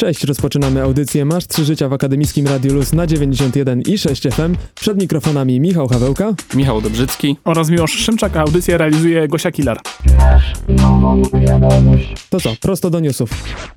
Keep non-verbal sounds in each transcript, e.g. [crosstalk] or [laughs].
Cześć, rozpoczynamy audycję Masz 3 życia w Akademickim Radiu Luz na 91 i 6 FM. Przed mikrofonami Michał Hawełka Michał Dobrzycki. oraz Miłosz Szymczak, a audycję realizuje Gosia Kilar. To co, prosto do newsów.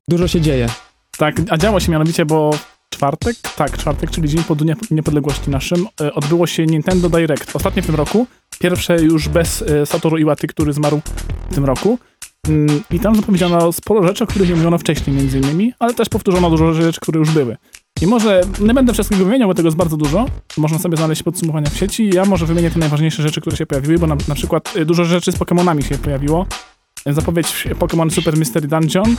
Dużo się dzieje. Tak, a działo się mianowicie, bo czwartek, tak, czwartek, czyli dzień po Dniu Niepodległości naszym, e, odbyło się Nintendo Direct. Ostatnie w tym roku, pierwsze już bez e, Satoru Iwaty, który zmarł w tym roku. Mm, I tam zapowiedziano sporo rzeczy, o których nie mówiono wcześniej między innymi, ale też powtórzono dużo rzeczy, które już były. I może nie będę wszystkiego wymieniał, bo tego jest bardzo dużo. Można sobie znaleźć podsumowania w sieci. Ja może wymienię te najważniejsze rzeczy, które się pojawiły, bo na, na przykład y, dużo rzeczy z Pokémonami się pojawiło. Zapowiedź Pokémon Super Mystery Dungeon.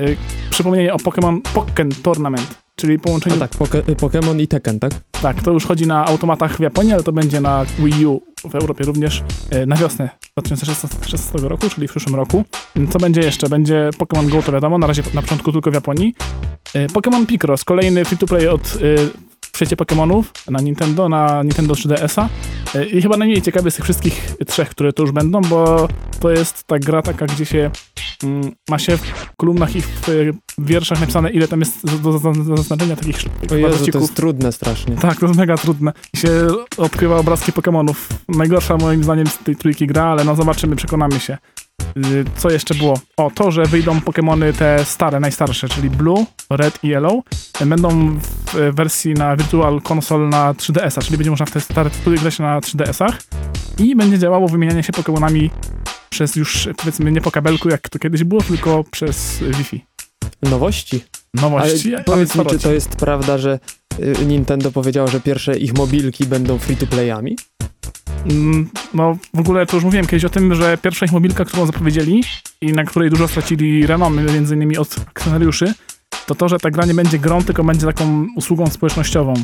y, Przypomnienie o Pokémon Pokken Tournament, czyli A połączenie... tak, poke Pokémon i Tekken, tak? Tak, to już chodzi na automatach w Japonii, ale to będzie na Wii U w Europie również e, na wiosnę 2016 roku, czyli w przyszłym roku. Co będzie jeszcze? Będzie Pokémon Go, to wiadomo, na razie na początku tylko w Japonii. E, Pokémon Picross, kolejny free-to-play od e, w świecie Pokémonów na Nintendo, na Nintendo 3DS-a. E, I chyba najmniej ciekawy z tych wszystkich trzech, które tu już będą, bo to jest ta gra taka, gdzie się ma się w kolumnach i w, e, wierszach napisane, ile tam jest do, do, do, zaznaczenia takich O Jezu, to jest trudne strasznie. Tak, to jest mega trudne. I się odkrywa obrazki Pokémonów. Najgorsza moim zdaniem z tej trójki gra, ale no zobaczymy, przekonamy się. Yy, Co jeszcze było? O, to, że wyjdą Pokémony te stare, najstarsze, czyli Blue, Red i Yellow. Będą w wersji na Virtual Console na 3DS-a, czyli będzie można w te stare tytuły grać na 3DS-ach. I będzie działało wymienianie się Pokémonami przez już, powiedzmy, nie po kabelku, jak to kiedyś było, tylko przez y, Wi-Fi. Nowości. Ale Nowości. a powiedz mi, czy to jest prawda, że y, Nintendo powiedziało, że pierwsze ich mobilki będą free-to-playami? Mm, No, w ogóle to już mówiłem kiedyś o tym, że pierwsza ich mobilka, którą zapowiedzieli i na której dużo stracili renomy, między innymi od akcjonariuszy, to to, że ta gra nie będzie grą, tylko będzie taką usługą społecznościową.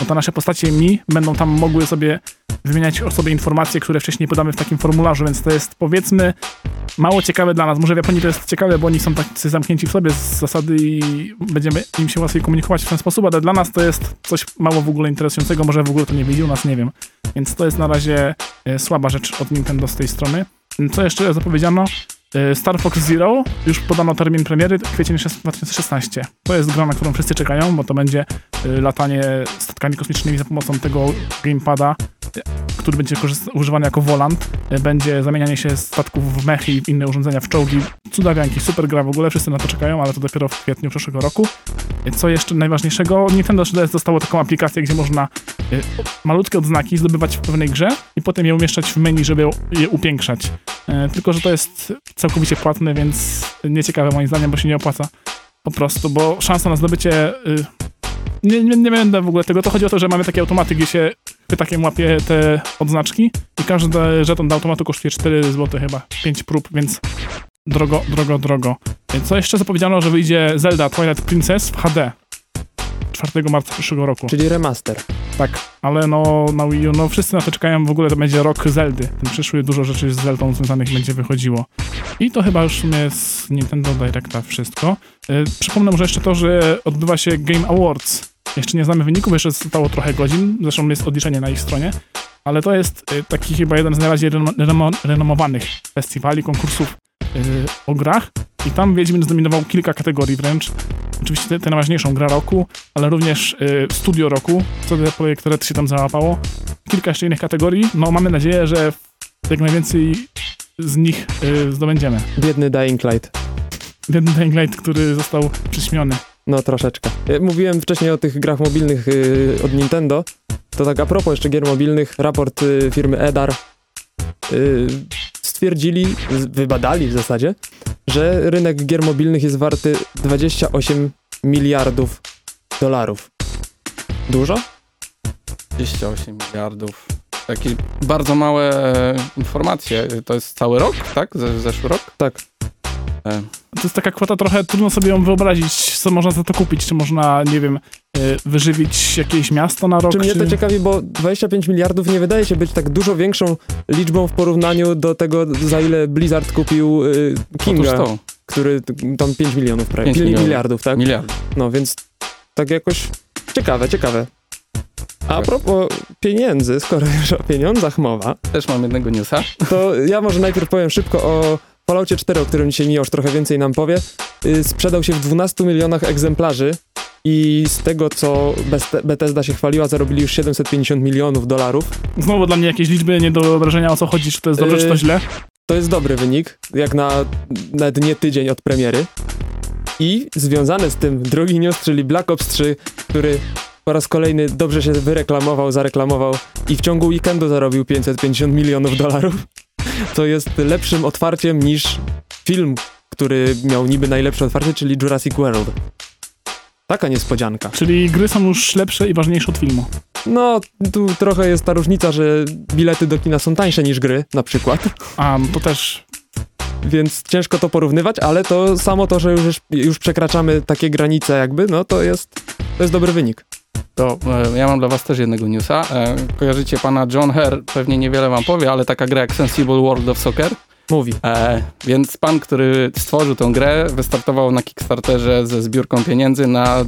Bo te nasze postacie mi będą tam mogły sobie wymieniać o sobie informacje, które wcześniej podamy w takim formularzu, więc to jest powiedzmy mało ciekawe dla nas. Może w Japonii to jest ciekawe, bo oni są tacy zamknięci w sobie z zasady i będziemy im się łatwiej komunikować w ten sposób, ale dla nas to jest coś mało w ogóle interesującego, może w ogóle to nie widzi u nas, nie wiem. Więc to jest na razie e, słaba rzecz od Nintendo z tej strony. Co jeszcze zapowiedziano? E, Star Fox Zero, już podano termin premiery, kwiecień 2016. To jest gra, na którą wszyscy czekają, bo to będzie e, latanie statkami kosmicznymi za pomocą tego gamepada, który będzie używany jako volant. E, Będzie zamienianie się statków w mechy i inne urządzenia w czołgi. Cudawianki, super gra w ogóle, wszyscy na to czekają, ale to dopiero w kwietniu przyszłego roku. E, Co jeszcze najważniejszego? Nintendo 3DS dostało taką aplikację, gdzie można e, malutkie odznaki zdobywać w pewnej grze i potem je umieszczać w menu, żeby je upiększać. Tylko, że to jest całkowicie płatne, więc nieciekawe moim zdaniem, bo się nie opłaca. Po prostu, bo szansa na zdobycie... Y, nie, nie, nie będę w ogóle tego. To chodzi o to, że mamy takie automaty, gdzie się pytakiem łapie te odznaczki i każdy żeton do automatu kosztuje 4 zł chyba, 5 prób, więc drogo, drogo, drogo. Co jeszcze zapowiedziano, że wyjdzie Zelda Twilight Princess w HD 4 marca przyszłego roku. Czyli remaster. Tak, ale no na Wii U, no wszyscy na to czekają, w ogóle to będzie rok Zeldy. Ten przyszły dużo rzeczy z Zeldą związanych będzie wychodziło. I to chyba już w sumie z Nintendo Directa wszystko. Yy, przypomnę może jeszcze to, że odbywa się Game Awards. Jeszcze nie znamy wyników, jeszcze zostało trochę godzin, zresztą jest odliczenie na ich stronie. Ale to jest y, taki chyba jeden z najbardziej reno- reno- renomowanych festiwali, konkursów y, o grach. I tam Wiedźmin zdominował kilka kategorii wręcz. Oczywiście tę najważniejszą gra roku, ale również y, studio roku, co do projekt Red się tam załapało. Kilka jeszcze innych kategorii. No mamy nadzieję, że jak najwięcej z nich zdobędziemy. Biedny Dying Light. Jeden Dying Light, który został przyśmiony. No troszeczkę. Ja mówiłem wcześniej o tych grach mobilnych y, od Nintendo. To tak a propos jeszcze gier mobilnych, raport y, firmy EDAR y, stwierdzili, z- wybadali w zasadzie, że rynek gier mobilnych jest warty 28 miliardów dolarów. Dużo? 28 miliardów. Takie bardzo małe e, informacje. To jest cały rok, tak? Ze, zeszły rok? Tak. E, To jest taka kwota trochę trudno sobie ją wyobrazić, co można za to kupić. Czy można, nie wiem, y, wyżywić jakieś miasto na rok? Czy mnie to ciekawi, bo 25 miliardów nie wydaje się być tak dużo większą liczbą w porównaniu do tego, za ile Blizzard kupił y, Kinga, to. który tam 5 milionów prawie. 5 Mili- milionów. miliardów, tak? Miliard. No więc tak jakoś ciekawe, ciekawe. A Tak. propos pieniędzy, skoro już o pieniądzach mowa, Też mam jednego newsa. to ja może najpierw powiem szybko o Falloutie 4, o którym dzisiaj Miłosz trochę więcej nam powie. y, sprzedał się w 12 milionach egzemplarzy i z tego, co Bethesda się chwaliła, zarobili już 750 milionów dolarów. Znowu dla mnie jakieś liczby nie do wyobrażenia o co chodzi, czy to jest dobrze, czy to Yy, źle. To jest dobry wynik, jak na nawet nie tydzień od premiery. I związany z tym drugi news, czyli Black Ops 3, który po raz kolejny dobrze się wyreklamował, zareklamował i w ciągu weekendu zarobił 550 milionów dolarów. To jest lepszym otwarciem niż film, który miał niby najlepsze otwarcie, czyli Jurassic World. Taka niespodzianka. Czyli gry są już lepsze i ważniejsze od filmu. No, tu trochę jest ta różnica, że bilety do kina są tańsze niż gry, na przykład. A, to też Więc ciężko to porównywać, ale to samo to, że już, już przekraczamy takie granice jakby, no to jest, to jest dobry wynik. To e, ja mam dla was też jednego newsa. E, kojarzycie pana John Herr, pewnie niewiele wam powie, ale taka gra jak Sensible World of Soccer. Mówi. E, więc pan, który stworzył tę grę, wystartował na Kickstarterze ze zbiórką pieniędzy na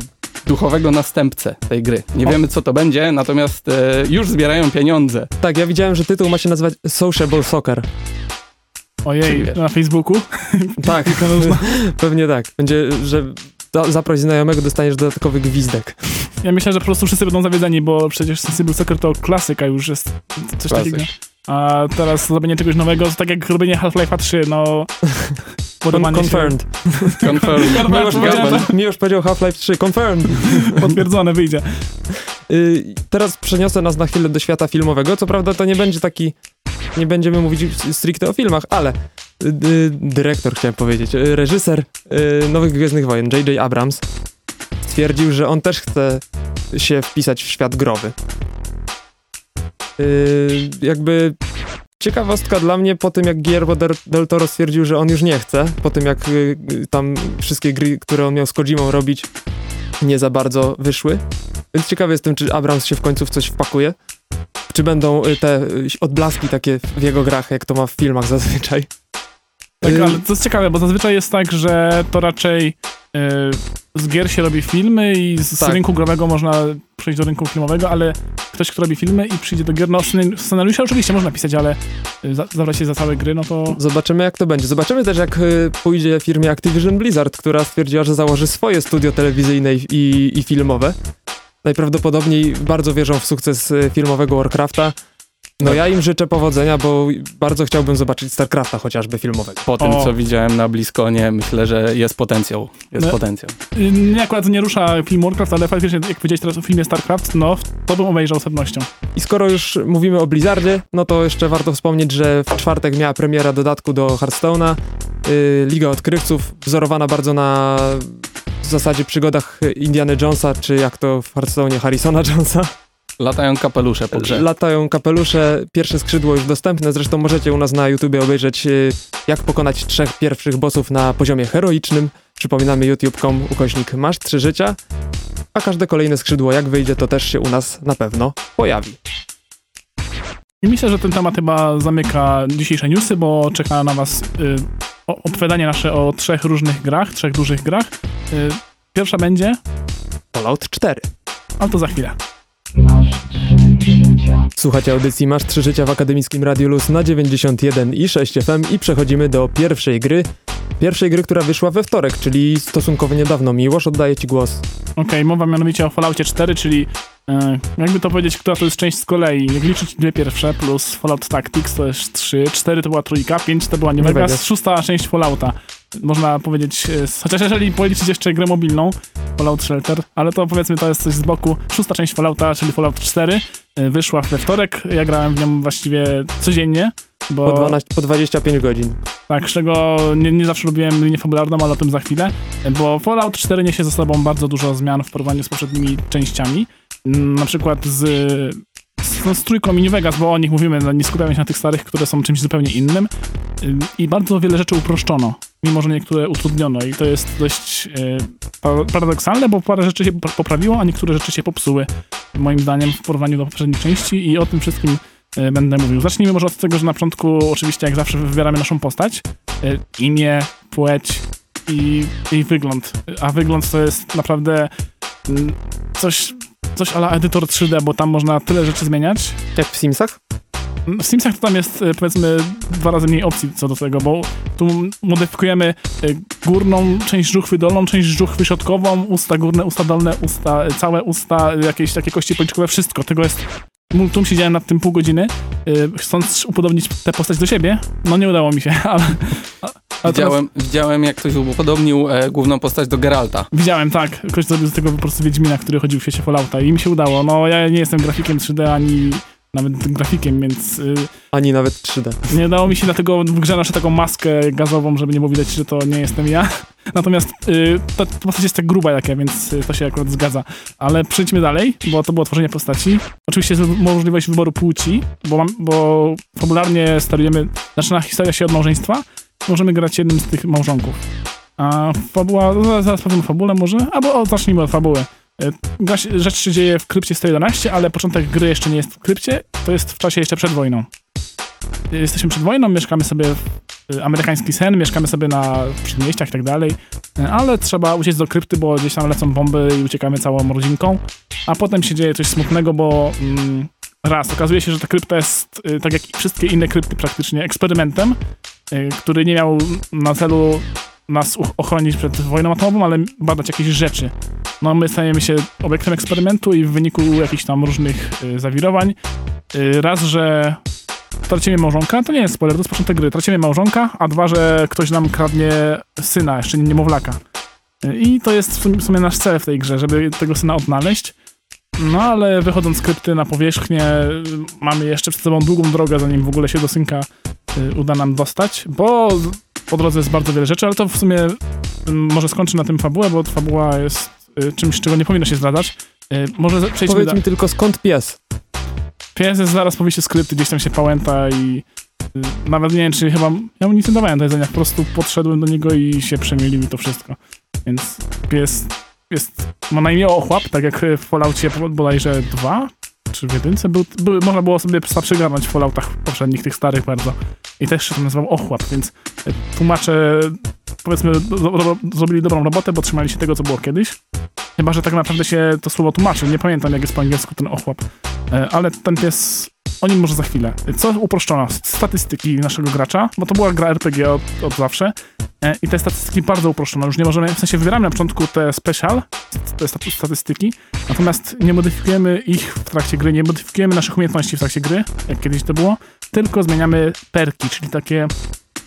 duchowego następcę tej gry. Nie O. wiemy, co to będzie, natomiast e, już zbierają pieniądze. Tak, ja widziałem, że tytuł ma się nazywać Sociable Soccer. Ojej, na Facebooku. Tak, [laughs] pewnie tak. Będzie, że za- zaproś znajomego, dostaniesz dodatkowy gwizdek. Ja myślę, że po prostu wszyscy będą zawiedzeni, bo przecież Sensible Soccer to klasyka już jest coś Klasyk. takiego. A teraz zrobienie czegoś nowego, to tak jak robienie Half-Life'a 3, no... Con confirmed. Confirm. [laughs] Miłosz Miłosz powiedział Half-Life 3. Confirmed. Potwierdzone, wyjdzie. Y, teraz przeniosę nas na chwilę do świata filmowego. Co prawda to nie będzie taki, nie będziemy mówić stricte o filmach, ale dyrektor chciałem powiedzieć, y, reżyser y, Nowych Gwiezdnych Wojen, J.J. Abrams, stwierdził, że on też chce się wpisać w świat growy. Y, jakby ciekawostka dla mnie po tym, jak Guillermo del, Toro stwierdził, że on już nie chce, po tym jak y, y, tam wszystkie gry, które on miał z Kojimą robić, nie za bardzo wyszły. Więc ciekawy jestem, czy Abrams się w końcu w coś wpakuje. Czy będą y, te y, odblaski takie w jego grach, jak to ma w filmach zazwyczaj. Tak, ale to jest ciekawe, bo zazwyczaj jest tak, że to raczej y, z gier się robi filmy i z Tak. rynku growego można przejść do rynku filmowego, ale ktoś, kto robi filmy i przyjdzie do gier, no scena- scenariusze oczywiście można pisać, ale y, za, zabrać się za całe gry, no to Zobaczymy, jak to będzie. Zobaczymy też, jak y, pójdzie firmie Activision Blizzard, która stwierdziła, że założy swoje studio telewizyjne i, i, i filmowe. Najprawdopodobniej bardzo wierzą w sukces filmowego Warcrafta. No ja im życzę powodzenia, bo bardzo chciałbym zobaczyć StarCrafta chociażby filmowego. Po tym, O. co widziałem na Bliskonie, myślę, że jest potencjał. Jest No. potencjał. y, mnie akurat nie rusza film Warcraft, ale faktycznie, jak powiedziałeś teraz o filmie StarCraft, no to bym obejrzał z pewnością. I skoro już mówimy o Blizzardzie, no to jeszcze warto wspomnieć, że w czwartek miała premiera dodatku do Hearthstone'a. Yy, Liga Odkrywców, wzorowana bardzo na w zasadzie przygodach Indiana Jonesa, czy jak to w Hearthstone'ie Harrisona Jonesa. Latają kapelusze po grze. Latają kapelusze, pierwsze skrzydło już dostępne, zresztą możecie u nas na YouTubie obejrzeć yy, jak pokonać trzech pierwszych bossów na poziomie heroicznym. Przypominamy youtube.com ukośnik masz trzy życia, a każde kolejne skrzydło jak wyjdzie to też się u nas na pewno pojawi. I myślę, że ten temat chyba zamyka dzisiejsze newsy, bo czeka na was y, o- opowiadanie nasze o trzech różnych grach, trzech dużych grach. Y, pierwsza będzie, Fallout 4. ale to za chwilę. Słuchacie audycji Masz 3 Życia w Akademickim Radiu Luz na 91 i 6 FM i przechodzimy do pierwszej gry. Pierwszej gry, która wyszła we wtorek, czyli stosunkowo niedawno. Miłosz, oddaję Ci głos. Okej, mowa mianowicie o Falloutie 4, czyli e, jakby to powiedzieć, która to jest część z kolei. Jak liczyć dwie pierwsze, plus Fallout Tactics to jest 3, 4 to była trójka, 5 to była New Vegas. szósta część Fallouta. Można powiedzieć, e, chociaż jeżeli policzyć jeszcze grę mobilną, Fallout Shelter, ale to powiedzmy to jest coś z boku. Szósta część Fallouta, czyli Fallout 4, e, wyszła we wtorek. Ja grałem w nią właściwie codziennie, bo... Po, 12, po 25 godzin. Tak, z czego nie, nie zawsze lubiłem linię fabularną, ale o tym za chwilę, bo Fallout 4 niesie ze sobą bardzo dużo zmian w porównaniu z poprzednimi częściami. Mm, Na przykład z, z, no, z trójką i New Vegas, bo o nich mówimy, no, nie skupiamy się na tych starych, które są czymś zupełnie innym. Ym, I bardzo wiele rzeczy uproszczono, mimo że niektóre utrudniono i to jest dość pa- paradoksalne, bo parę rzeczy się po- poprawiło, a niektóre rzeczy się popsuły, moim zdaniem, w porównaniu do poprzednich części i o tym wszystkim e, będę mówił. Zacznijmy może od tego, że na początku oczywiście jak zawsze wybieramy naszą postać, imię, płeć i, i wygląd. A wygląd to jest naprawdę mm, coś, coś ala edytor 3D, bo tam można tyle rzeczy zmieniać. Jak w Simsach? W Simsach to tam jest e, powiedzmy dwa razy mniej opcji co do tego, bo tu modyfikujemy e, górną część żuchwy, dolną część żuchwy środkową, usta górne, usta dolne, usta, e, całe usta, jakieś takie kości policzkowe, wszystko. Tego jest mu- tu siedziałem nad tym pół godziny, chcąc upodobnić tę postać do siebie. No nie udało mi się, [laughs] ale... ale teraz- Widziałem, widziałem, jak ktoś upodobnił e, główną postać do Geralta. Widziałem, tak. Ktoś zrobił z tego po prostu Wiedźmina, który chodził w świecie Fallouta i mi się udało. No ja nie jestem grafikiem 3D, ani nawet tym grafikiem, więc y, Ani nawet 3D. nie udało mi się dlatego w grze noszę taką maskę gazową, żeby nie było widać, że to nie jestem ja. [laughs] Natomiast y, ta, ta postać jest tak gruba jak ja, więc y, to się akurat zgadza. Ale przejdźmy dalej, bo to było tworzenie postaci. Oczywiście jest możliwość wyboru płci, bo, mam, bo fabularnie starujemy, zaczyna historia się od małżeństwa. Możemy grać jednym z tych małżonków. A fabuła, zaraz- zaraz powiem o fabule może, albo o, zacznijmy od fabuły. Się- Rzecz się dzieje w krypcie 111, ale początek gry jeszcze nie jest w krypcie, to jest w czasie jeszcze przed wojną. Jesteśmy przed wojną, mieszkamy sobie w y, amerykański sen, mieszkamy sobie na przedmieściach i tak dalej, ale trzeba uciec do krypty, bo gdzieś tam lecą bomby i uciekamy całą rodzinką, a potem się dzieje coś smutnego, bo mm, raz, okazuje się, że ta krypta jest, tak jak wszystkie inne krypty praktycznie, eksperymentem, który nie miał na celu nas ochronić przed wojną atomową, ale badać jakieś rzeczy. No my stajemy się obiektem eksperymentu i w wyniku jakichś tam różnych y, zawirowań, y, raz, że tracimy małżonka, to nie jest spoiler, to jest początek gry. Tracimy małżonka, a dwa, że ktoś nam kradnie syna, jeszcze nie niemowlaka. I to jest w sumie, w sumie nasz cel w tej grze, żeby tego syna odnaleźć. No ale wychodząc z krypty na powierzchnię, y, mamy jeszcze przed sobą długą drogę, zanim w ogóle się do synka y, uda nam dostać, bo po drodze jest bardzo wiele rzeczy, ale to w sumie może skończę na tym fabułę, bo fabuła jest y, czymś, czego nie powinno się zdradzać. Y, Może przejdźmy Powiedz mi tylko skąd pies? Pies jest zaraz po wyjściu skrypty, gdzieś tam się pałęta i y, nawet nie wiem, czy chyba ja mu nic nie dawałem do jedzenia, po prostu podszedłem do niego i się przemielił i to wszystko. Więc pies jest, ma na imię Ochłap, tak jak w Falloutie bodajże dwa, czy w jedynce, był, był, można było sobie psa przygarnąć w Falloutach poprzednich, tych starych bardzo. I też się to nazywał Ochłap, więc y, tłumacze powiedzmy do, do, zrobili dobrą robotę, bo trzymali się tego, co było kiedyś. Chyba, że tak naprawdę się to słowo tłumaczy. Nie pamiętam, jak jest po angielsku ten ochłap. E, ale ten pies, o nim może za chwilę. Co uproszczono? Statystyki naszego gracza, bo to była gra RPG od, od zawsze e, i te statystyki bardzo uproszczono. Już nie możemy, w sensie wybieramy na początku te special, te staty- statystyki, natomiast nie modyfikujemy ich w trakcie gry, nie modyfikujemy naszych umiejętności w trakcie gry, jak kiedyś to było, tylko zmieniamy perki, czyli takie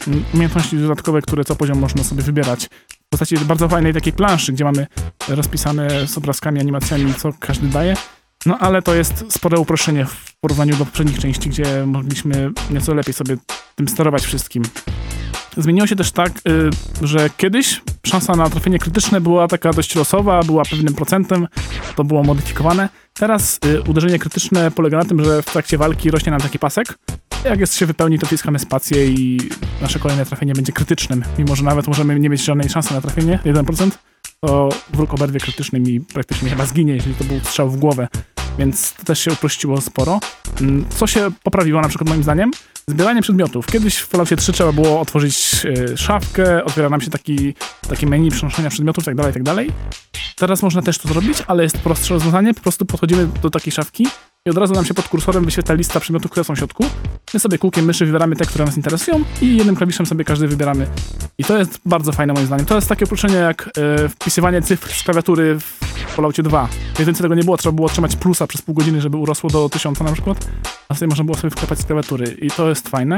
mm, umiejętności dodatkowe, które co poziom można sobie wybierać. W postaci bardzo fajnej takiej planszy, gdzie mamy rozpisane z obrazkami, animacjami, co każdy daje. No ale to jest spore uproszczenie w porównaniu do poprzednich części, gdzie mogliśmy nieco lepiej sobie tym sterować wszystkim. Zmieniło się też tak, y, że kiedyś szansa na trafienie krytyczne była taka dość losowa, była pewnym procentem, to było modyfikowane. Teraz y, uderzenie krytyczne polega na tym, że w trakcie walki rośnie nam taki pasek. Jak jest się wypełni, to wciskamy spację i nasze kolejne trafienie będzie krytycznym. Mimo, że nawet możemy nie mieć żadnej szansy na trafienie, 1%, to wróg oberwie krytycznym i praktycznie chyba zginie, jeżeli to był strzał w głowę. Więc to też się uprościło sporo. Mm, Co się poprawiło na przykład moim zdaniem? Zbieranie przedmiotów. Kiedyś w Falloutie 3 trzeba było otworzyć y, szafkę, otwiera nam się taki, taki menu przenoszenia przedmiotów itd., itd. Teraz można też to zrobić, ale jest prostsze rozwiązanie. Po prostu podchodzimy do takiej szafki i od razu nam się pod kursorem wyświetla lista przedmiotów, które są w środku. My sobie kółkiem myszy wybieramy te, które nas interesują i jednym klawiszem sobie każdy wybieramy. I to jest bardzo fajne moim zdaniem. To jest takie uproszczenie jak e, wpisywanie cyfr z klawiatury w Falloutie 2. W jedynce tego nie było, trzeba było trzymać plusa przez pół godziny, żeby urosło do 1000 na przykład, a sobie można było sobie wklepać z klawiatury i to jest fajne.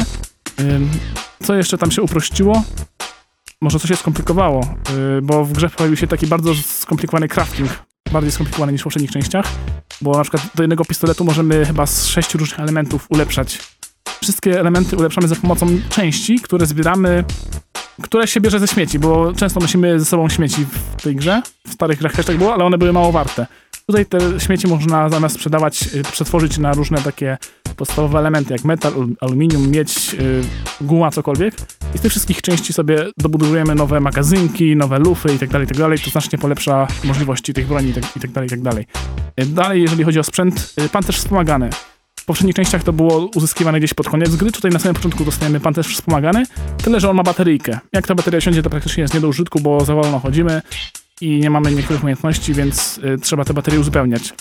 Co jeszcze tam się uprościło? Może coś się skomplikowało, yy, bo w grze pojawił się taki bardzo skomplikowany crafting, bardziej skomplikowany niż w poprzednich częściach, bo na przykład do jednego pistoletu możemy chyba z sześciu różnych elementów ulepszać. Wszystkie elementy ulepszamy za pomocą części, które zbieramy, które się bierze ze śmieci, bo często nosimy ze sobą śmieci w tej grze. W starych grach też tak było, ale one były mało warte. Tutaj te śmieci można zamiast sprzedawać, y, przetworzyć na różne takie podstawowe elementy, jak metal, al- aluminium, miedź, y, guma, cokolwiek. I z tych wszystkich części sobie dobudujemy nowe magazynki, nowe lufy i tak dalej, i tak. To znacznie polepsza możliwości tych broni i tak, i dalej, i dalej. Y, Dalej, jeżeli chodzi o sprzęt, y, pancerz wspomagany. W poprzednich częściach to było uzyskiwane gdzieś pod koniec gry, tutaj na samym początku dostajemy pancerz wspomagany, tyle, że on ma bateryjkę. Jak ta bateria siądzie, to praktycznie jest nie do użytku, bo za wolno chodzimy i nie mamy niektórych umiejętności, więc y, trzeba te baterie uzupełniać.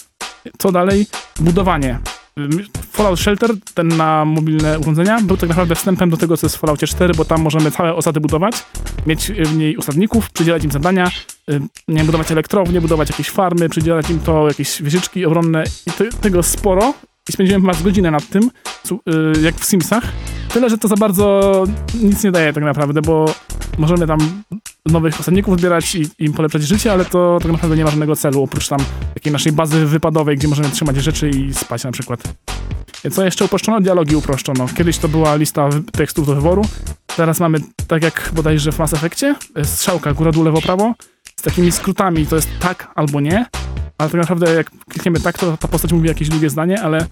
Co dalej? Budowanie. Y, Fallout Shelter, ten na mobilne urządzenia, był tak naprawdę wstępem do tego, co jest w Falloutie 4, bo tam możemy całe osady budować, mieć w niej osadników, przydzielać im zadania, y, nie budować elektrownie, budować jakieś farmy, przydzielać im to jakieś wieżyczki obronne i te, tego sporo. I spędziłem chyba z godzinę nad tym, y, jak w Simsach. Tyle, że to za bardzo nic nie daje tak naprawdę, bo możemy tam nowych osadników zbierać i im polepszać życie, ale to tak naprawdę nie ma żadnego celu, oprócz tam takiej naszej bazy wypadowej, gdzie możemy trzymać rzeczy i spać na przykład. Co jeszcze uproszczono? Dialogi uproszczono. Kiedyś to była lista tekstów do wyboru, teraz mamy, tak jak bodajże w Mass Effectie, e, strzałka góra, dół, lewo, prawo, z takimi skrótami, to jest tak albo nie, ale tak naprawdę jak klikniemy tak, to ta postać mówi jakieś długie zdanie, ale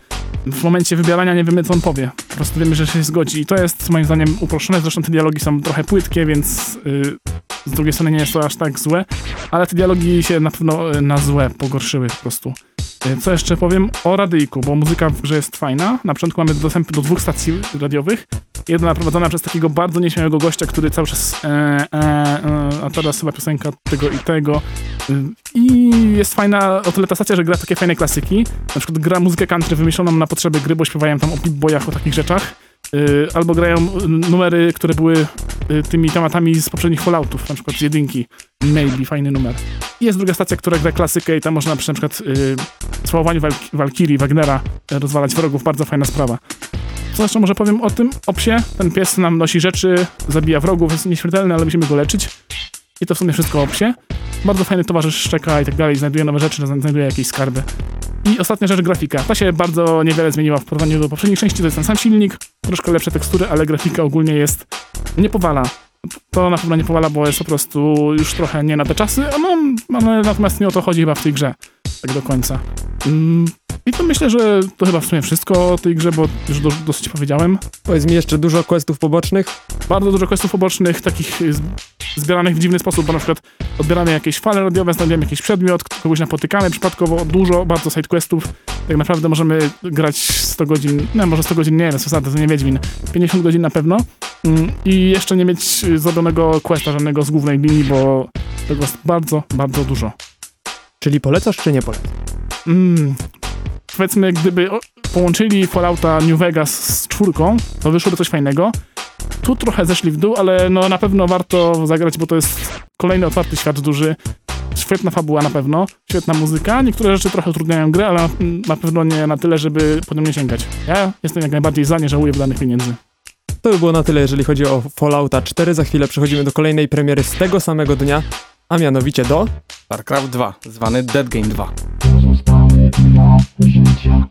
w momencie wybierania nie wiemy, co on powie. Po prostu wiemy, że się zgodzi i to jest moim zdaniem uproszczone, zresztą te dialogi są trochę płytkie, więc yy, z drugiej strony nie jest to aż tak złe, ale te dialogi się na pewno y, na złe pogorszyły po prostu. Y, Co jeszcze powiem o radyjku, bo muzyka grze jest fajna. Na początku mamy dostęp do dwóch stacji radiowych. Jedna prowadzona przez takiego bardzo nieśmiałego gościa, który cały czas e, e, e, a teraz chyba piosenka tego i tego. I jest fajna o tyle ta stacja, że gra takie fajne klasyki. Na przykład gra muzykę country wymyśloną na potrzeby gry, bo śpiewają tam o Pip-Boyach, o takich rzeczach. Y, albo grają y, numery, które były y, tymi tematami z poprzednich Falloutów, na przykład z jedynki. Maybe, fajny numer. I jest druga stacja, która gra klasykę i tam można przy na przykład y, słowaniu Wal Walkirii, Wagnera rozwalać wrogów. Bardzo fajna sprawa. Co jeszcze może powiem o tym? O psie. Ten pies nam nosi rzeczy, zabija wrogów, jest nieśmiertelny, ale musimy go leczyć. I to w sumie wszystko o psie. Bardzo fajny towarzysz szczeka i tak dalej, znajduje nowe rzeczy, znajduje jakieś skarby. I ostatnia rzecz, grafika. Ta się bardzo niewiele zmieniła w porównaniu do poprzednich części, to jest ten sam silnik, troszkę lepsze tekstury, ale grafika ogólnie jest, nie powala. To na pewno nie powala, bo jest po prostu już trochę nie na te czasy, a no, ale natomiast nie o to chodzi chyba w tej grze, tak do końca. Mm, I to myślę, że to chyba w sumie wszystko o tej grze, bo już do, dosyć powiedziałem. Powiedz mi jeszcze dużo questów pobocznych. Bardzo dużo questów pobocznych, takich zbieranych w dziwny sposób, bo na przykład odbieramy jakieś fale radiowe, znajdujemy jakiś przedmiot, kogoś napotykamy przypadkowo, dużo, bardzo side questów. Tak naprawdę możemy grać 100 godzin, no może 100 godzin nie wiem, zasady, to nie Wiedźmin, 50 godzin na pewno Mm, i jeszcze nie mieć zrobionego questa żadnego z głównej linii, bo tego jest bardzo, bardzo dużo. Czyli polecasz czy nie polecasz? Mm, powiedzmy, gdyby połączyli Fallouta New Vegas z czwórką, to wyszłoby coś fajnego. Tu trochę zeszli w dół, ale no na pewno warto zagrać, bo to jest kolejny otwarty świat duży. Świetna fabuła na pewno, świetna muzyka. Niektóre rzeczy trochę utrudniają grę, ale na, na pewno nie na tyle, żeby po nią nie sięgać. Ja jestem jak najbardziej za, nie żałuję wydanych pieniędzy. To by było na tyle, jeżeli chodzi o Fallouta 4. Za chwilę przechodzimy do kolejnej premiery z tego samego dnia, a mianowicie do... StarCraft 2, zwany Dead Game 2.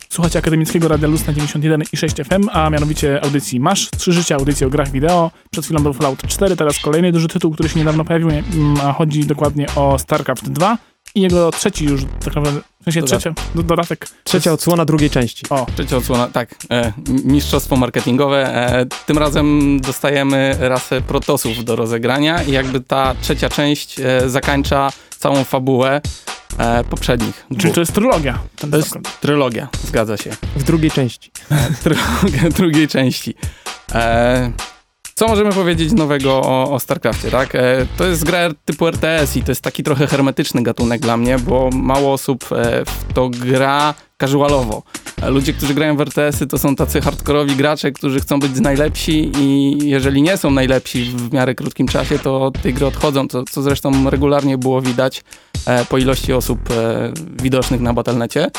Słuchajcie Akademickiego Radia Luz na 91,6 FM, a mianowicie audycji Masz, Trzy Życia, audycji o grach wideo. Przed chwilą był Fallout 4, teraz kolejny duży tytuł, który się niedawno pojawił, mm, a chodzi dokładnie o StarCraft 2 i jego trzeci już, tak naprawdę, w sensie Dodatek. trzecia, do, dodatek. Trzecia odsłona drugiej części. O, Trzecia odsłona, tak, e, mistrzostwo marketingowe. E, tym razem dostajemy rasę protosów do rozegrania i jakby ta trzecia część e, zakańcza całą fabułę e, poprzednich czyli to jest trylogia. Ten To jest trylogia, zgadza się. W drugiej części. [laughs] Trylogia drugiej części. E, co możemy powiedzieć nowego o, o StarCraftie, tak? E, to jest gra typu RTS i to jest taki trochę hermetyczny gatunek dla mnie, bo mało osób e, w to gra casualowo. E, Ludzie, którzy grają w RTS-y to są tacy hardkorowi gracze, którzy chcą być najlepsi i jeżeli nie są najlepsi w miarę krótkim czasie, to od tej gry odchodzą, to, co zresztą regularnie było widać e, po ilości osób e, widocznych na Battle.necie.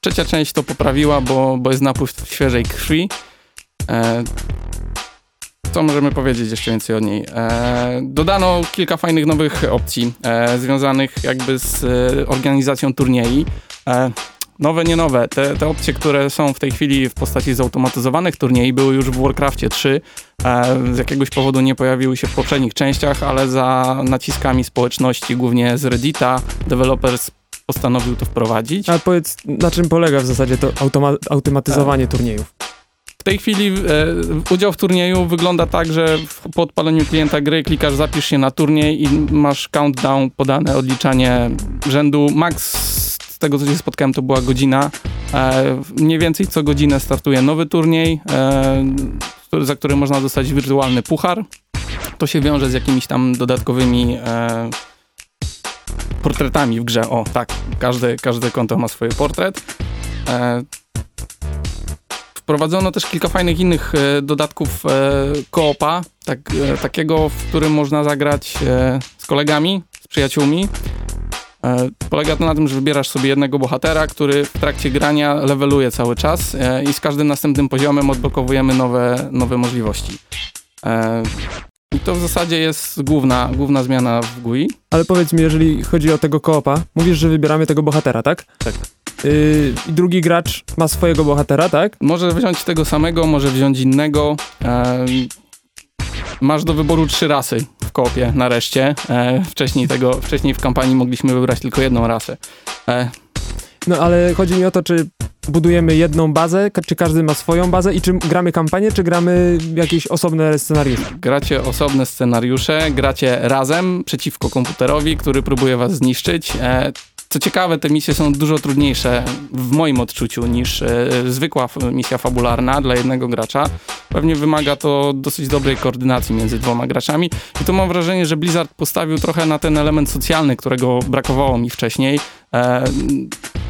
Trzecia część to poprawiła, bo, bo jest napływ świeżej krwi. E, co możemy powiedzieć jeszcze więcej o niej? E, dodano kilka fajnych nowych opcji e, związanych jakby z e, organizacją turniej. E, nowe, nie nowe. Te, te opcje, które są w tej chwili w postaci zautomatyzowanych turniej były już w Warcraftie 3. E, z jakiegoś powodu nie pojawiły się w poprzednich częściach, ale za naciskami społeczności, głównie z Reddita, developers postanowił to wprowadzić. A powiedz, na czym polega w zasadzie to automa- automatyzowanie turniejów? W tej chwili e, udział w turnieju wygląda tak, że w, po odpaleniu klienta gry klikasz zapisz się na turniej i masz countdown podane, odliczanie rzędu. Max z tego co się spotkałem to była godzina. E, mniej więcej co godzinę startuje nowy turniej, e, za który można dostać wirtualny puchar. To się wiąże z jakimiś tam dodatkowymi e, portretami w grze. O tak, każde, każde konto ma swój portret. Wprowadzono też kilka fajnych innych e, dodatków e, koopa, tak, e, takiego, w którym można zagrać e, z kolegami, z przyjaciółmi. E, polega to na tym, że wybierasz sobie jednego bohatera, który w trakcie grania leveluje cały czas e, i z każdym następnym poziomem odblokowujemy nowe, nowe możliwości. E, I to w zasadzie jest główna, główna zmiana w GUI. Ale powiedz mi, jeżeli chodzi o tego koopa, mówisz, że wybieramy tego bohatera, tak? Tak. Yy, I drugi gracz ma swojego bohatera, tak? Może wziąć tego samego, może wziąć innego. Masz do wyboru trzy rasy w kopie nareszcie. E, wcześniej, tego, wcześniej w kampanii mogliśmy wybrać tylko jedną rasę. E, No ale chodzi mi o to, czy budujemy jedną bazę, czy każdy ma swoją bazę i czy gramy kampanię, czy gramy jakieś osobne scenariusze? gracie osobne scenariusze, gracie razem przeciwko komputerowi, który próbuje was zniszczyć. E, co ciekawe, te misje są dużo trudniejsze w moim odczuciu niż e, zwykła misja fabularna dla jednego gracza. Pewnie wymaga to dosyć dobrej koordynacji między dwoma graczami i to mam wrażenie, że Blizzard postawił trochę na ten element socjalny, którego brakowało mi wcześniej. E,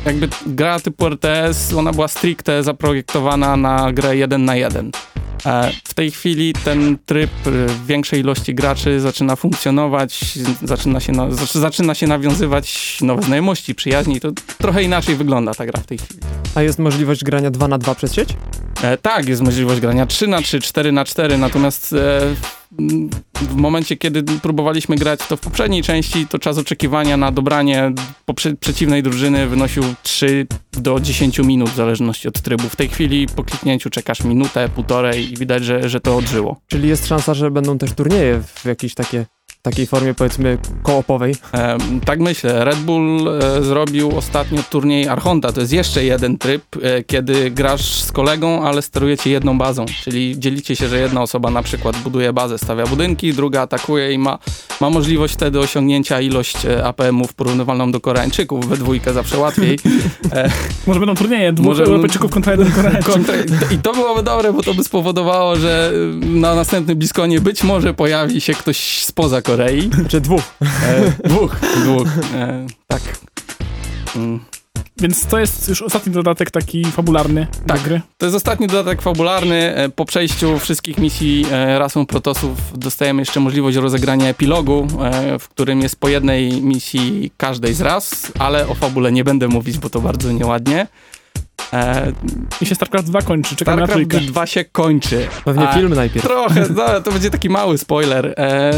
jakby gra typu RTS, ona była stricte zaprojektowana na grę jeden na jeden. E, W tej chwili ten tryb y, większej ilości graczy zaczyna funkcjonować, zaczyna się, na, zaczy- zaczyna się nawiązywać nowe znajomości, przyjaźni. To trochę inaczej wygląda ta gra w tej chwili. A jest możliwość grania 2 na 2 przez sieć? E, tak, jest możliwość grania 3 na 3 4 na 4 natomiast e, w momencie, kiedy próbowaliśmy grać to w poprzedniej części, to czas oczekiwania na dobranie przeciwnej drużyny wynosił 3 do 10 minut, w zależności od trybu. W tej chwili po kliknięciu czekasz minutę, półtorej i widać, że, że to odżyło. Czyli jest szansa, że będą też turnieje w jakiejś takie, takiej formie, powiedzmy, koopowej. E, tak myślę. Red Bull e, zrobił ostatnio turniej Archonta. To jest jeszcze jeden tryb, e, kiedy grasz z kolegą, ale sterujecie jedną bazą. Czyli dzielicie się, że jedna osoba na przykład buduje bazę, stawia budynki, druga atakuje i ma, ma możliwość wtedy osiągnięcia ilość e, APM-ów porównywalną do Koreańczyków. We dwójkę zawsze łatwiej. [laughs] Może będą turnieje dwóch Może- Europejczyków kontra jeden Koreańczyk. Kontra- I to byłoby dobre, bo to by spowodowało, że na następnym Bliskonie być może pojawi się ktoś spoza Korei. Czy dwóch. E, dwóch, dwóch. E, tak. Mm. Więc to jest już ostatni dodatek taki fabularny Tak. do gry. To jest ostatni dodatek fabularny. E, Po przejściu wszystkich misji e, rasą protosów dostajemy jeszcze możliwość rozegrania epilogu, e, w którym jest po jednej misji każdej z ras, ale o fabule nie będę mówić, bo to bardzo nieładnie. E, I się StarCraft 2 kończy, czekamy na StarCraft trójkę. 2 się kończy. Pewnie A, film najpierw. Trochę, [laughs] no, to będzie taki mały spoiler. E,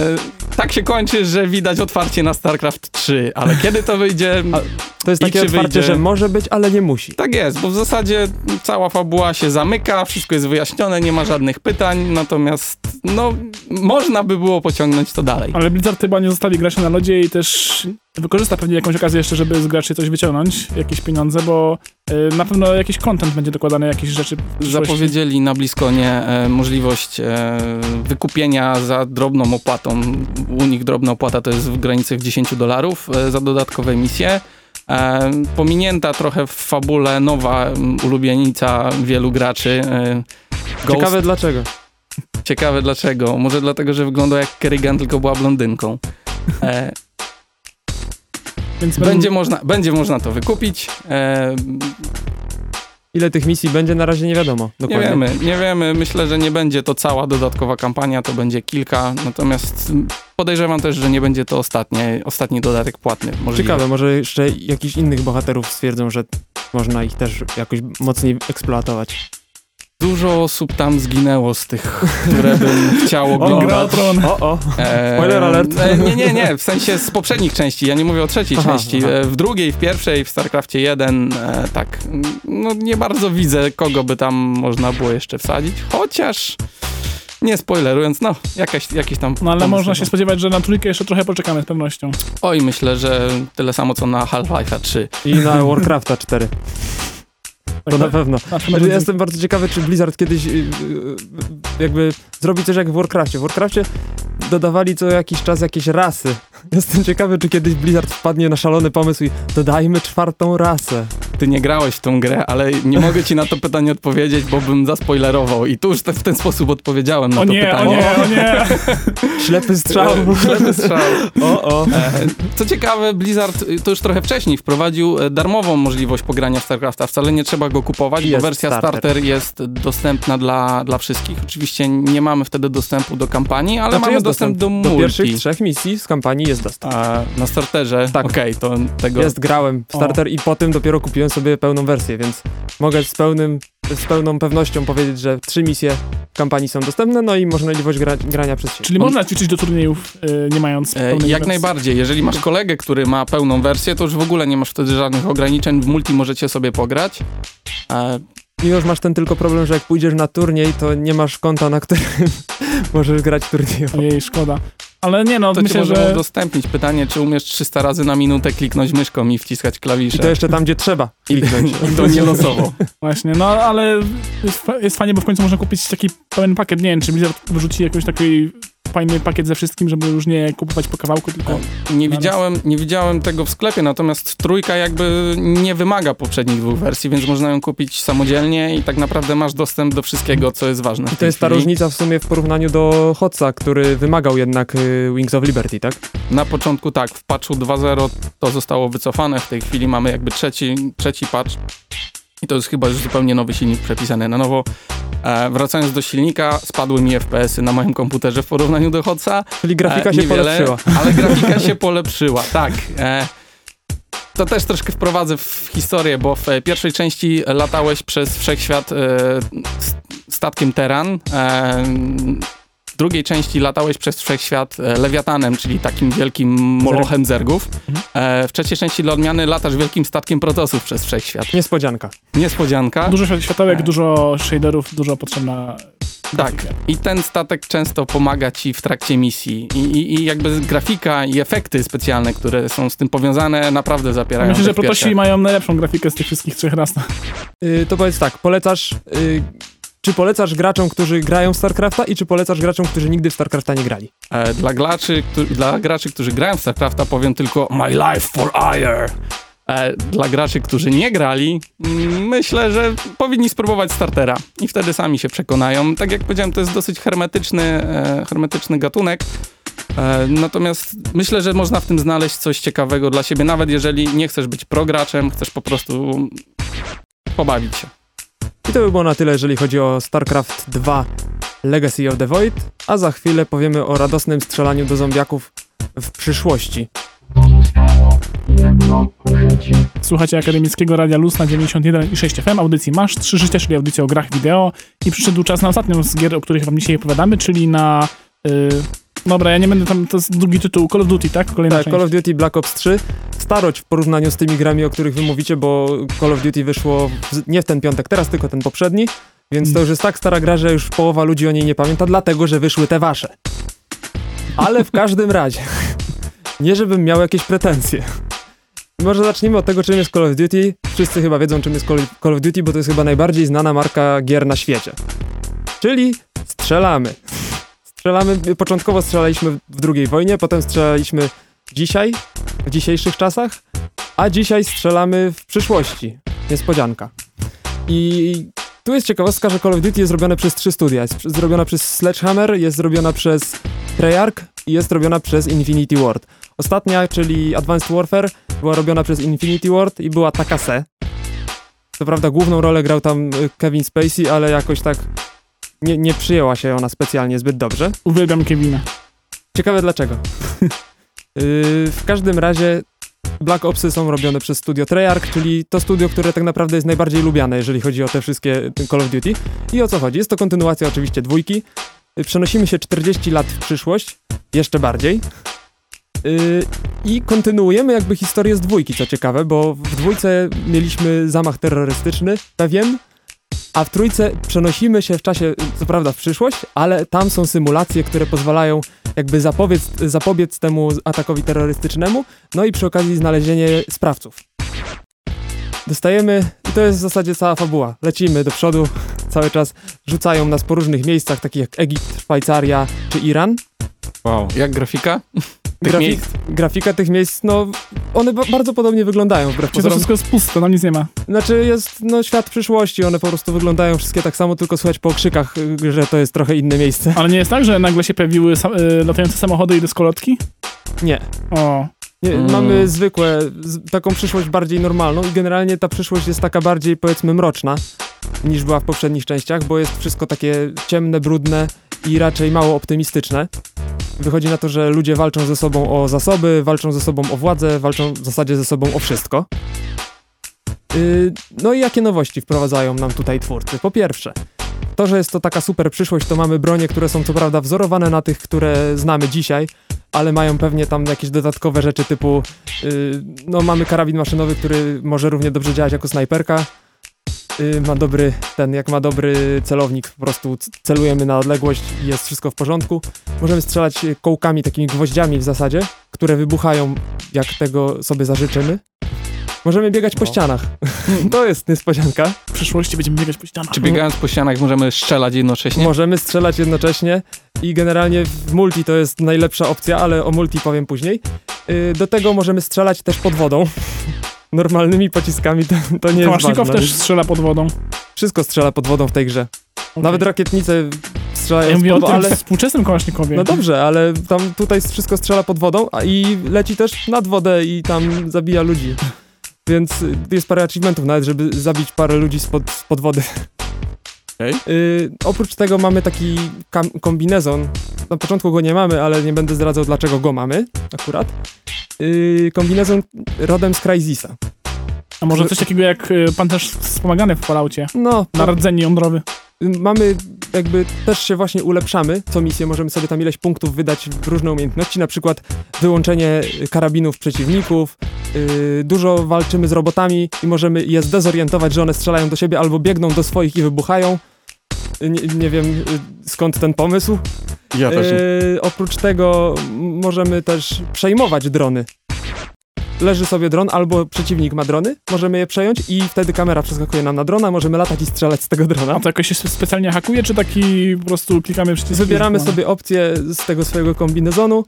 tak się kończy, że widać otwarcie na StarCraft 3, ale kiedy to wyjdzie... [laughs] A- To jest takie otwarcie, wyjdzie- że może być, ale nie musi. Tak jest, bo w zasadzie cała fabuła się zamyka, wszystko jest wyjaśnione, nie ma żadnych pytań, natomiast no, można by było pociągnąć to dalej. Ale Blizzard chyba nie zostawi graczy na lodzie i też wykorzysta pewnie jakąś okazję jeszcze, żeby z graczy coś wyciągnąć, jakieś pieniądze, bo y, na pewno jakiś content będzie dokładany, jakieś rzeczy. Zapowiedzieli na Bliskonie e, możliwość e, wykupienia za drobną opłatą. U nich drobna opłata to jest w granicy 10 dolarów e, za dodatkowe misje. E, pominięta trochę w fabule nowa m, ulubienica wielu graczy. E, Ghost. Ciekawe dlaczego. Ciekawe dlaczego. Może dlatego, że wygląda jak Kerrigan, tylko była blondynką. E, Więc będzie, można, będzie można to wykupić. E, Ile tych misji będzie, na razie nie wiadomo. nie Dokładnie. wiemy, nie wiemy. Myślę, że nie będzie to cała dodatkowa kampania, to będzie kilka. Natomiast podejrzewam też, że nie będzie to ostatnie, ostatni dodatek płatny. Możliwe. Ciekawe, może jeszcze jakichś innych bohaterów stwierdzą, że można ich też jakoś mocniej eksploatować. Dużo osób tam zginęło z tych, które bym [laughs] chciał o oglądać. O, o. E, Spoiler alert. E, nie, nie, nie, w sensie z poprzednich części, ja nie mówię o trzeciej Aha, części. aha. E, w drugiej, w pierwszej, w StarCraftie 1, e, tak, no nie bardzo widzę, kogo by tam można było jeszcze wsadzić, chociaż nie spoilerując, no, jakaś, jakiś tam No ale można się spodziewać, że na trójkę jeszcze trochę poczekamy z pewnością. Oj, myślę, że tyle samo co na Half-Life'a 3. I na Warcrafta 4. [laughs] To na pewno. ja jestem bardzo ciekawy, czy Blizzard kiedyś yy, yy, jakby zrobi coś jak w Warcraftie. W Warcraftie dodawali co jakiś czas jakieś rasy. Jestem ciekawy, czy kiedyś Blizzard wpadnie na szalony pomysł i dodajmy czwartą rasę. Ty nie grałeś w tą grę, ale nie mogę ci na to pytanie odpowiedzieć, bo bym zaspoilerował. I tu już te, w ten sposób odpowiedziałem na O to nie, pytanie. o nie, o nie. [laughs] Ślepy strzał. [laughs] Ślepy strzał. O, o. E, Co ciekawe, Blizzard y, to już trochę wcześniej wprowadził e, darmową możliwość pogrania w StarCrafta. Wcale nie trzeba go kupować, Jest bo wersja starter. starter. jest dostępna dla, dla wszystkich. Oczywiście nie mamy wtedy dostępu do kampanii, ale Znaczy mamy jest dostęp, do Do multi. pierwszych trzech misji z kampanii jest dostęp. A, na starterze? Tak. Okej, to tego... Jest, grałem w O. starter i po tym dopiero kupiłem sobie pełną wersję, więc mogę z, pełnym, z pełną pewnością powiedzieć, że trzy misje w kampanii są dostępne, no i możliwość gra, grania przez siebie. Czyli można ćwiczyć do turniejów, y, nie mając E, pełnej Jak wersji. najbardziej. Jeżeli masz kolegę, który ma pełną wersję, to już w ogóle nie masz wtedy żadnych ograniczeń. W multi możecie sobie pograć. E, Mimo, że masz ten tylko problem, że jak pójdziesz na turniej, to nie masz konta, na którym [laughs] możesz grać turniejowo. Ojej, szkoda. Ale nie no, To myślę, możemy że... udostępnić. Pytanie, czy umiesz 300 razy na minutę kliknąć myszką i wciskać klawisze. I to jeszcze tam, gdzie trzeba kliknąć. [laughs] I to nie losowo. Właśnie, no ale jest, jest fajnie, bo w końcu można kupić taki pełen pakiet. Nie wiem, czy Blizzard wyrzuci jakiś taki fajny pakiet ze wszystkim, żeby już nie kupować po kawałku, tylko... Nie widziałem, nie widziałem tego w sklepie, natomiast trójka jakby nie wymaga poprzednich dwóch wersji, więc można ją kupić samodzielnie i tak naprawdę masz dostęp do wszystkiego, co jest ważne. I to jest ta chwili. różnica w sumie w porównaniu do Hotsa, który wymagał jednak y, Wings of Liberty, tak? Na początku tak, w patchu 2.0 to zostało wycofane, w tej chwili mamy jakby trzeci, trzeci patch i to jest chyba już zupełnie nowy silnik przepisany na nowo. E, wracając do silnika, spadły mi FPS-y na moim komputerze w porównaniu do Hotsa. Czyli grafika E, się niewiele, polepszyła. Ale [laughs] grafika się polepszyła, tak. E, to też troszkę wprowadzę w historię, bo w pierwszej części latałeś przez wszechświat e, statkiem Teran. E, w drugiej części latałeś przez wszechświat e, lewiatanem, czyli takim wielkim molochem zergów. Mhm. E, w trzeciej części dla odmiany latasz wielkim statkiem protosów przez wszechświat. Niespodzianka. Niespodzianka. Dużo świat- światełek, Tak. dużo shaderów, dużo potrzebna... Tak. I ten statek często pomaga ci w trakcie misji. I, i, i jakby grafika i efekty specjalne, które są z tym powiązane, naprawdę zapierają Myślę, że protosi mają najlepszą grafikę z tych wszystkich trzech ras. Y, to powiedz tak, polecasz... Y, czy polecasz graczom, którzy grają w StarCrafta i czy polecasz graczom, którzy nigdy w StarCrafta nie grali? E, Dla graczy, którzy, dla graczy, którzy grają w StarCrafta powiem tylko My life for ire. E, Dla graczy, którzy nie grali, mm, myślę, że powinni spróbować startera i wtedy sami się przekonają. Tak jak powiedziałem, to jest dosyć hermetyczny, e, hermetyczny gatunek. E, Natomiast myślę, że można w tym znaleźć coś ciekawego dla siebie, nawet jeżeli nie chcesz być prograczem, chcesz po prostu pobawić się. I to by było na tyle, jeżeli chodzi o StarCraft 2 Legacy of the Void, a za chwilę powiemy o radosnym strzelaniu do zombiaków w przyszłości. Słuchacie Akademickiego Radia Luz na 91 i 6 FM, audycji Masz 3 Życia, czyli audycja o grach wideo i przyszedł czas na ostatnią z gier, o których wam dzisiaj opowiadamy, czyli na... Yy, dobra, ja nie będę tam, to jest drugi tytuł, Call of Duty, tak? Kolejna Tak, część. Call of Duty Black Ops 3. Starość w porównaniu z tymi grami, o których wy mówicie, bo Call of Duty wyszło w, nie w ten piątek teraz, tylko ten poprzedni, więc to już jest tak stara gra, że już połowa ludzi o niej nie pamięta, dlatego, że wyszły te wasze. Ale w każdym razie, [laughs] nie żebym miał jakieś pretensje. Może zacznijmy od tego, czym jest Call of Duty. Wszyscy chyba wiedzą, czym jest Call Call of Duty, bo to jest chyba najbardziej znana marka gier na świecie. Czyli strzelamy. Strzelamy, początkowo strzelaliśmy w drugiej wojnie, potem strzelaliśmy dzisiaj, w dzisiejszych czasach, a dzisiaj strzelamy w przyszłości. Niespodzianka. I tu jest ciekawostka, że Call of Duty jest zrobione przez trzy studia. Jest zrobiona przez Sledgehammer, jest zrobiona przez Treyarch i jest robiona przez Infinity Ward. Ostatnia, czyli Advanced Warfare, była robiona przez Infinity Ward i była taka se. Co prawda główną rolę grał tam y, Kevin Spacey, ale jakoś tak nie, nie przyjęła się ona specjalnie zbyt dobrze. Uwielbiam Kevina. Ciekawe dlaczego. Yy, [laughs] w każdym razie Black Opsy są robione przez studio Treyarch, czyli to studio, które tak naprawdę jest najbardziej lubiane, jeżeli chodzi o te wszystkie y, Call of Duty. I o co chodzi? Jest to kontynuacja oczywiście dwójki. Yy, Przenosimy się 40 lat w przyszłość, jeszcze bardziej. Yy, I kontynuujemy jakby historię z dwójki, co ciekawe, bo w dwójce mieliśmy zamach terrorystyczny, pewien, a w trójce przenosimy się w czasie, co prawda w przyszłość, ale tam są symulacje, które pozwalają jakby zapobiec, zapobiec temu atakowi terrorystycznemu, no i przy okazji znalezienie sprawców. Dostajemy, i to jest w zasadzie cała fabuła. Lecimy do przodu, cały czas rzucają nas po różnych miejscach, takich jak Egipt, Szwajcaria czy Iran. Wow. Jak grafika? Tych Grafik- miejsc. Grafika tych miejsc, no one ba- bardzo podobnie wyglądają wbrew Czy to wszystko jest puste, tam nic nie ma. Znaczy jest no świat przyszłości, one po prostu wyglądają wszystkie tak samo, tylko słychać po okrzykach, y, że to jest trochę inne miejsce. Ale nie jest tak, że nagle się pojawiły sa- y, latające samochody i deskolotki? Nie. O, Nie, Mm. Mamy zwykłe, taką przyszłość bardziej normalną i generalnie ta przyszłość jest taka bardziej powiedzmy mroczna niż była w poprzednich częściach, bo jest wszystko takie ciemne, brudne i raczej mało optymistyczne. Wychodzi na to, że ludzie walczą ze sobą o zasoby, walczą ze sobą o władzę, walczą w zasadzie ze sobą o wszystko. Yy, no i jakie nowości wprowadzają nam tutaj twórcy? Po pierwsze, to, że jest to taka super przyszłość, to mamy bronie, które są co prawda wzorowane na tych, które znamy dzisiaj, ale mają pewnie tam jakieś dodatkowe rzeczy typu yy, no mamy karabin maszynowy, który może równie dobrze działać jako snajperka. Yy, ma dobry, ten jak ma dobry celownik, po prostu celujemy na odległość i jest wszystko w porządku. Możemy strzelać y, kołkami, takimi gwoździami w zasadzie, które wybuchają jak tego sobie zażyczymy. Możemy biegać po No. ścianach. [laughs] to jest niespodzianka. w przyszłości będziemy biegać po ścianach. Czy biegając po ścianach możemy strzelać jednocześnie? Możemy strzelać jednocześnie i generalnie w multi to jest najlepsza opcja, ale o multi powiem później. Yy, do tego możemy strzelać też pod wodą. [laughs] Normalnymi pociskami to, to nie jest ważne. też strzela pod wodą. Wszystko strzela pod wodą w tej grze. Okay. Nawet rakietnice strzelają Ja mówię pod o wodą, tym ale... [laughs] współczesnym Kałasznikowie. No dobrze, ale tam tutaj wszystko strzela pod wodą a i leci też nad wodę i tam zabija ludzi. Więc jest parę achievementów nawet, żeby zabić parę ludzi spod, spod wody. Y, oprócz tego mamy taki kombinezon. Na początku go nie mamy, ale nie będę zdradzał dlaczego go mamy akurat. Y, kombinezon rodem z Crysisa. A może coś takiego jak y, pancerz wspomagany w Falloutie? No, Na rdzeń jądrowy. Y, mamy jakby też się właśnie ulepszamy co misję, możemy sobie tam ileś punktów wydać w różne umiejętności, na przykład wyłączenie y, karabinów przeciwników, yy, dużo walczymy z robotami i możemy je zdezorientować, że one strzelają do siebie albo biegną do swoich i wybuchają. Y, Nie, nie wiem y, skąd ten pomysł. Ja też. nie. Yy, oprócz tego możemy też przejmować drony. Leży sobie dron, albo przeciwnik ma drony, możemy je przejąć i wtedy kamera przeskakuje nam na drona, możemy latać i strzelać z tego drona. A to jakoś się specjalnie hakuje, czy taki po prostu klikamy przyciski? Wybieramy No. sobie opcję z tego swojego kombinezonu,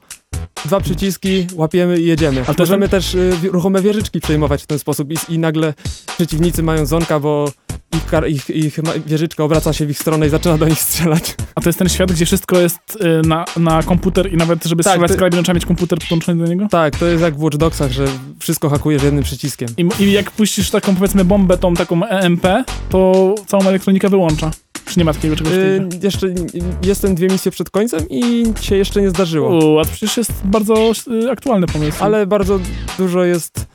dwa przyciski, łapiemy i jedziemy. Ale Możemy też y, ruchome wieżyczki przejmować w ten sposób i, i nagle przeciwnicy mają zonka, bo ich, ich, ich wieżyczka obraca się w ich stronę i zaczyna do nich strzelać. A to jest ten świat, gdzie wszystko jest y, na, na komputer i nawet, żeby Tak, strzelać to- z karabinu, trzeba mieć komputer podłączony do niego? Tak, to jest jak w Watch Dogsach, że wszystko hakujesz jednym przyciskiem. I, I jak puścisz taką, powiedzmy, bombę, tą taką EMP, to całą elektronikę wyłącza. Czy nie ma takiego czegoś? Y, takiego? jeszcze jestem dwie misje przed końcem i się jeszcze nie zdarzyło. U, a to przecież jest bardzo y, aktualny pomysł. Ale bardzo dużo jest.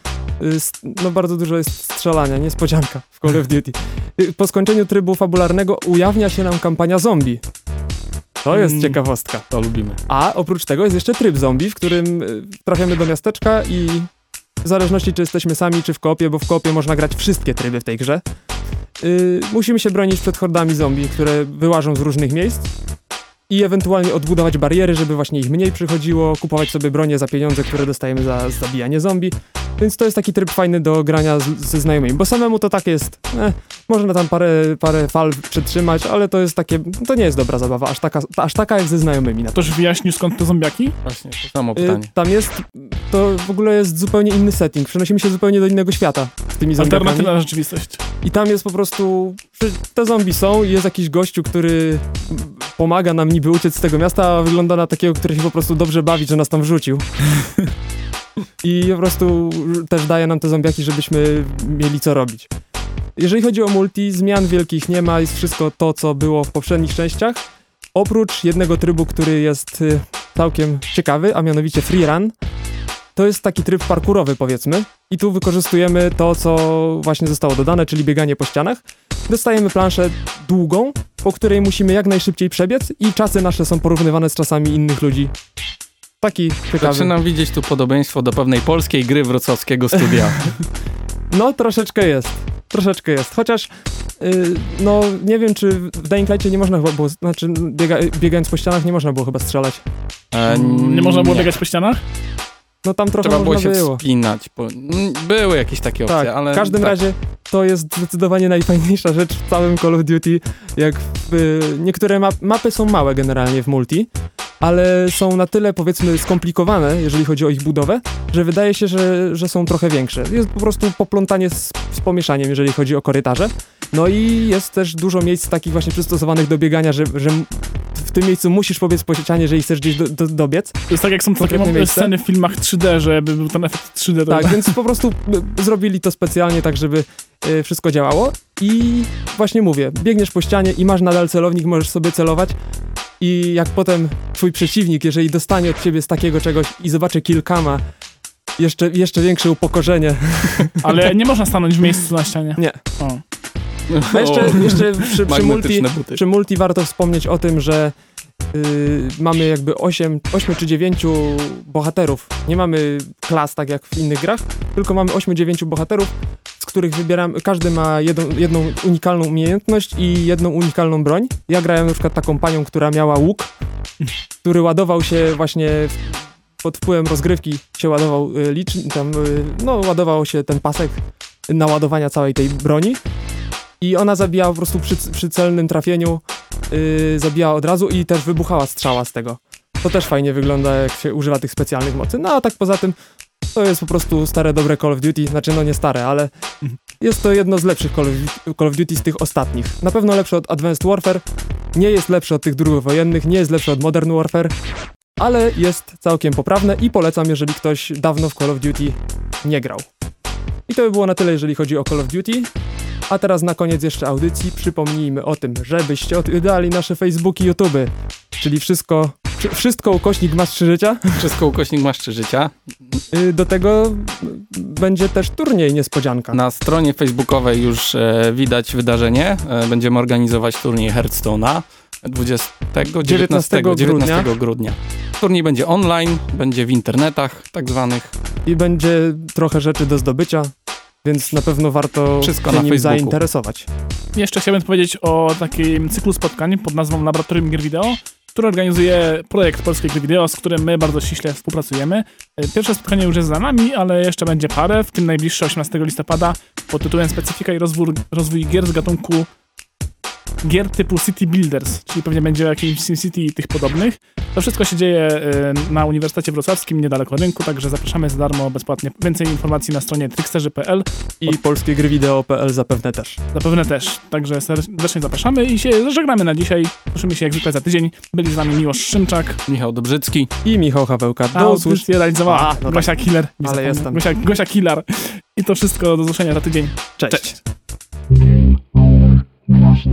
y, No bardzo dużo jest strzelania, niespodzianka w Call of Duty. Y, Po skończeniu trybu fabularnego ujawnia się nam kampania zombie. To jest Mm. ciekawostka. To lubimy. A oprócz tego jest jeszcze tryb zombie, w którym y, trafiamy do miasteczka i w zależności czy jesteśmy sami, czy w kopie, bo w kopie można grać wszystkie tryby w tej grze, y, musimy się bronić przed hordami zombie, które wyłażą z różnych miejsc i ewentualnie odbudować bariery, żeby właśnie ich mniej przychodziło, kupować sobie bronie za pieniądze, które dostajemy za zabijanie zombie. Więc to jest taki tryb fajny do grania z, ze znajomymi, bo samemu to tak jest, eh, można tam parę, parę fal przytrzymać, ale to jest takie, to nie jest dobra zabawa, aż taka, aż taka jak ze znajomymi. Na Ktoś wyjaśnił skąd te zombiaki? Właśnie, to samo Y, pytanie. Tam jest, to w ogóle jest zupełnie inny setting. Przenosimy się zupełnie do innego świata z tymi zombiakami. Alternatywna rzeczywistość. I tam jest po prostu, te zombie są i jest jakiś gościu, który pomaga nam niby uciec z tego miasta, a wygląda na takiego, który się po prostu dobrze bawi, że nas tam wrzucił. [laughs] I po prostu też daje nam te zombiaki, żebyśmy mieli co robić. Jeżeli chodzi o multi, zmian wielkich nie ma, jest wszystko to, co było w poprzednich częściach. Oprócz jednego trybu, który jest y, całkiem ciekawy, a mianowicie free run. To jest taki tryb parkurowy, powiedzmy. I tu wykorzystujemy to, co właśnie zostało dodane, czyli bieganie po ścianach. Dostajemy planszę długą, po której musimy jak najszybciej przebiec i czasy nasze są porównywane z czasami innych ludzi. Taki ciekawy. Zaczynam widzieć tu podobieństwo do pewnej polskiej gry wrocławskiego studia. [laughs] No, troszeczkę jest. Troszeczkę jest. Chociaż, yy, no, nie wiem, czy w Dying Light'cie nie można chyba było, znaczy, biega, biegając po ścianach nie można było chyba strzelać. E, Nie można było biegać po ścianach? No, tam trochę Trzeba było się było. wspinać. Bo, były jakieś takie opcje, Tak, ale... w każdym tak. razie to jest zdecydowanie najfajniejsza rzecz w całym Call of Duty. Jak w, y, niektóre map, mapy są małe generalnie w multi, ale są na tyle powiedzmy skomplikowane, jeżeli chodzi o ich budowę, że wydaje się, że, że są trochę większe. Jest po prostu poplątanie z, z pomieszaniem, jeżeli chodzi o korytarze. No i jest też dużo miejsc takich właśnie przystosowanych do biegania, że, że w tym miejscu musisz pobiec po ścianie, jeżeli chcesz gdzieś do, do, dobiec. To jest tak jak są takie miejsce? sceny w filmach 3D, żeby był ten efekt 3D. To Tak, więc po prostu y, zrobili to specjalnie tak, żeby y, wszystko działało. I właśnie mówię, biegniesz po ścianie i masz nadal celownik, możesz sobie celować. I jak potem twój przeciwnik, jeżeli dostanie od ciebie z takiego czegoś i zobaczy kilkama, jeszcze, jeszcze większe upokorzenie. Ale [laughs] nie można stanąć w miejscu na ścianie. Nie. O. A jeszcze, jeszcze przy, przy, multi, przy multi warto wspomnieć o tym, że y, mamy jakby 8, 8 czy 9 bohaterów. Nie mamy klas tak jak w innych grach, tylko mamy 8-9 bohaterów, z których wybieramy, każdy ma jedną, jedną unikalną umiejętność i jedną unikalną broń. Ja grałem na przykład taką panią, która miała łuk, który ładował się właśnie pod wpływem rozgrywki się ładował y, licznik, tam, y, no ładował się ten pasek naładowania całej tej broni i ona zabijała po prostu przy, przy celnym trafieniu, yy, zabijała od razu i też wybuchała strzała z tego. To też fajnie wygląda, jak się używa tych specjalnych mocy. No a tak poza tym, to jest po prostu stare, dobre Call of Duty. Znaczy, no nie stare, ale jest to jedno z lepszych Call of, Call of Duty z tych ostatnich. Na pewno lepsze od Advanced Warfare, nie jest lepsze od tych drugowojennych, nie jest lepsze od Modern Warfare, ale jest całkiem poprawne i polecam, jeżeli ktoś dawno w Call of Duty nie grał. I to by było na tyle, jeżeli chodzi o Call of Duty. A teraz na koniec jeszcze audycji przypomnijmy o tym, żebyście oddali nasze Facebooki, YouTube, czyli wszystko, wszy- wszystko ukośnik masz trzy życia. [laughs] Wszystko ukośnik masz trzy życia. Yy, Do tego y, będzie też turniej niespodzianka. Na stronie facebookowej już e, widać wydarzenie. E, będziemy organizować turniej Hearthstone'a 20, 19, 19 19 grudnia. Turniej będzie online, będzie w internetach tak zwanych. I będzie trochę rzeczy do zdobycia, więc na pewno warto Wszystko się na nim Facebooku. zainteresować. Jeszcze chciałbym powiedzieć o takim cyklu spotkań pod nazwą Laboratorium Gier Wideo, który organizuje projekt Polskiej Gry Wideo, z którym my bardzo ściśle współpracujemy. E, Pierwsze spotkanie już jest za nami, ale jeszcze będzie parę, w tym najbliższe 18 listopada pod tytułem Specyfika i rozwój, rozwój gier z gatunku gier typu City Builders, czyli pewnie będzie jakimś SimCity i tych podobnych. To wszystko się dzieje e, na Uniwersytecie Wrocławskim, niedaleko rynku, także zapraszamy za darmo, bezpłatnie. Więcej informacji na stronie tricksterzy.pl I polskie gry wideo.pl zapewne też. Zapewne też. Także serdecznie zapraszamy i się żegnamy na dzisiaj. Słyszymy się jak zwykle za tydzień. Byli z nami Miłosz Szymczak. Michał Dobrzycki. I Michał Hawełka. Do usłyszenia. realizowała A, no tak. Gosia Killer. Ale zapomnę. jestem. Gosia, Gosia Killer. I to wszystko do zobaczenia za tydzień. Cześć. Cześć. Наш